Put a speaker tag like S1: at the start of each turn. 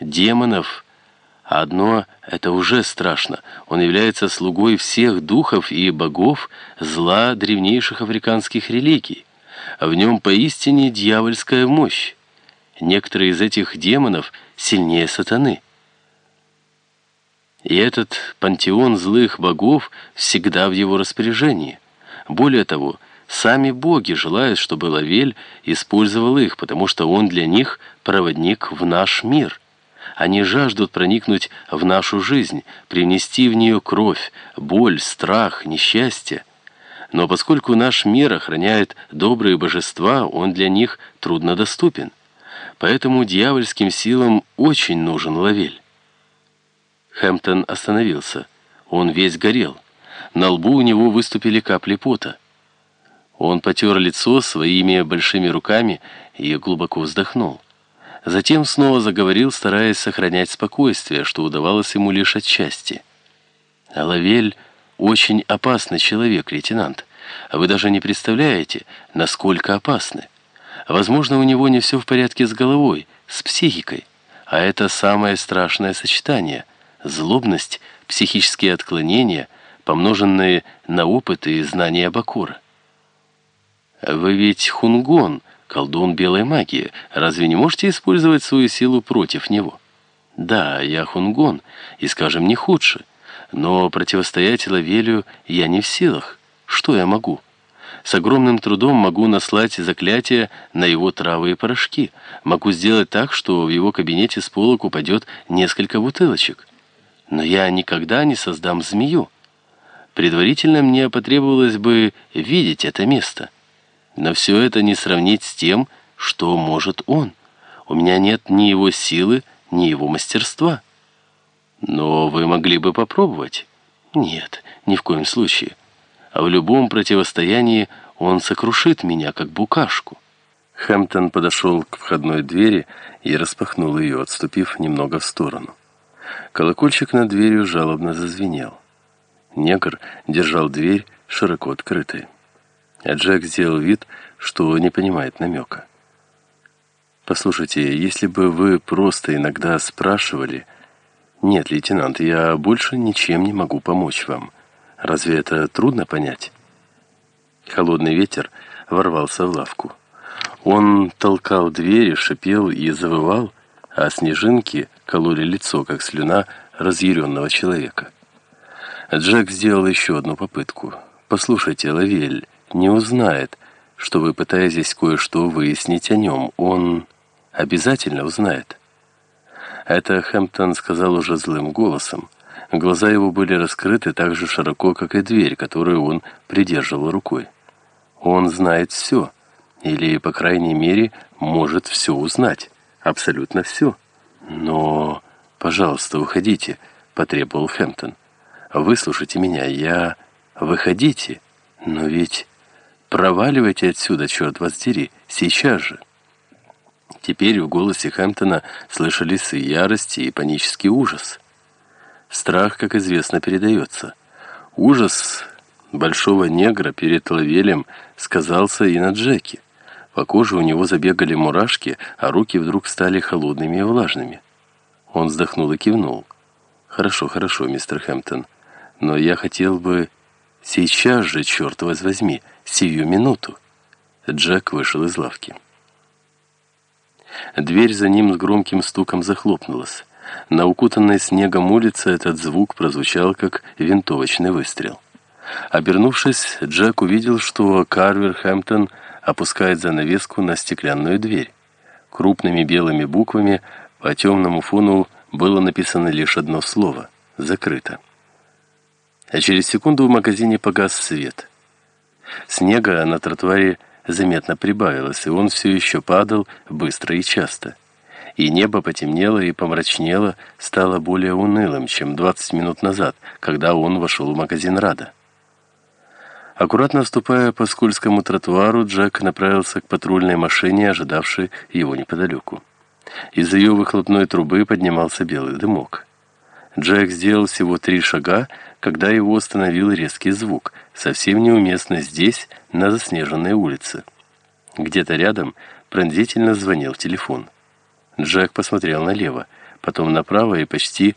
S1: демонов. А одно — это уже страшно. Он является слугой всех духов и богов зла древнейших африканских религий. В нем поистине дьявольская мощь. Некоторые из этих демонов сильнее сатаны. И этот пантеон злых богов всегда в его распоряжении. Более того, сами боги желают, чтобы Лавель использовал их, потому что он для них проводник в наш мир. Они жаждут проникнуть в нашу жизнь, принести в нее кровь, боль, страх, несчастье. Но поскольку наш мир охраняет добрые божества, он для них труднодоступен. Поэтому дьявольским силам очень нужен Лавель. Хэмптон остановился. Он весь горел. На лбу у него выступили капли пота. Он потер лицо своими большими руками и глубоко вздохнул. Затем снова заговорил, стараясь сохранять спокойствие, что удавалось ему лишь отчасти. «Лавель очень опасный человек, лейтенант. Вы даже не представляете, насколько опасный. Возможно, у него не все в порядке с головой, с психикой. А это самое страшное сочетание – злобность, психические отклонения, помноженные на опыт и знания Бакура. Вы ведь хунгон, колдун белой магии. Разве не можете использовать свою силу против него? Да, я хунгон, и, скажем, не худше. Но противостоять Лавелию я не в силах. Что я могу? С огромным трудом могу наслать заклятие на его травы и порошки. Могу сделать так, что в его кабинете с полок упадет несколько бутылочек. Но я никогда не создам змею. Предварительно мне потребовалось бы видеть это место. Но все это не сравнить с тем, что может он. У меня нет ни его силы, ни его мастерства. Но вы могли бы попробовать. Нет, ни в коем случае а в любом противостоянии он сокрушит меня, как букашку. Хэмптон подошел к входной двери и распахнул ее, отступив немного в сторону. Колокольчик над дверью жалобно зазвенел. Негр держал дверь широко открытой. А Джек сделал вид, что не понимает намека. «Послушайте, если бы вы просто иногда спрашивали...» «Нет, лейтенант, я больше ничем не могу помочь вам». Разве это трудно понять? Холодный ветер ворвался в лавку. Он толкал двери, шипел и завывал, а снежинки кололи лицо, как слюна разъяренного человека. Джек сделал еще одну попытку. «Послушайте, Лавель не узнает, что вы пытаетесь кое-что выяснить о нем. Он обязательно узнает». Это Хэмптон сказал уже злым голосом. Глаза его были раскрыты так же широко, как и дверь, которую он придерживал рукой. Он знает все, или, по крайней мере, может все узнать. Абсолютно все. Но, пожалуйста, уходите, потребовал Хэмптон. Выслушайте меня, я... Выходите, но ведь... Проваливайте отсюда, черт вас дери, сейчас же. Теперь в голосе Хэмптона слышались и ярость, и панический ужас. Страх, как известно, передается. Ужас большого негра перед Лавелем сказался и на Джеки. По коже у него забегали мурашки, а руки вдруг стали холодными и влажными. Он вздохнул и кивнул. «Хорошо, хорошо, мистер Хэмптон, но я хотел бы сейчас же, черт возьми, сию минуту». Джек вышел из лавки. Дверь за ним с громким стуком захлопнулась. На укутанной снегом улице этот звук прозвучал, как винтовочный выстрел. Обернувшись, Джек увидел, что Карвер Хэмптон опускает занавеску на стеклянную дверь. Крупными белыми буквами по темному фону было написано лишь одно слово «Закрыто». А через секунду в магазине погас свет. Снега на тротуаре заметно прибавилось, и он все еще падал быстро и часто и небо потемнело и помрачнело, стало более унылым, чем 20 минут назад, когда он вошел в магазин «Рада». Аккуратно ступая по скользкому тротуару, Джек направился к патрульной машине, ожидавшей его неподалеку. Из ее выхлопной трубы поднимался белый дымок. Джек сделал всего три шага, когда его остановил резкий звук, совсем неуместный здесь, на заснеженной улице. Где-то рядом пронзительно звонил телефон. Джек посмотрел налево. потом направо и почти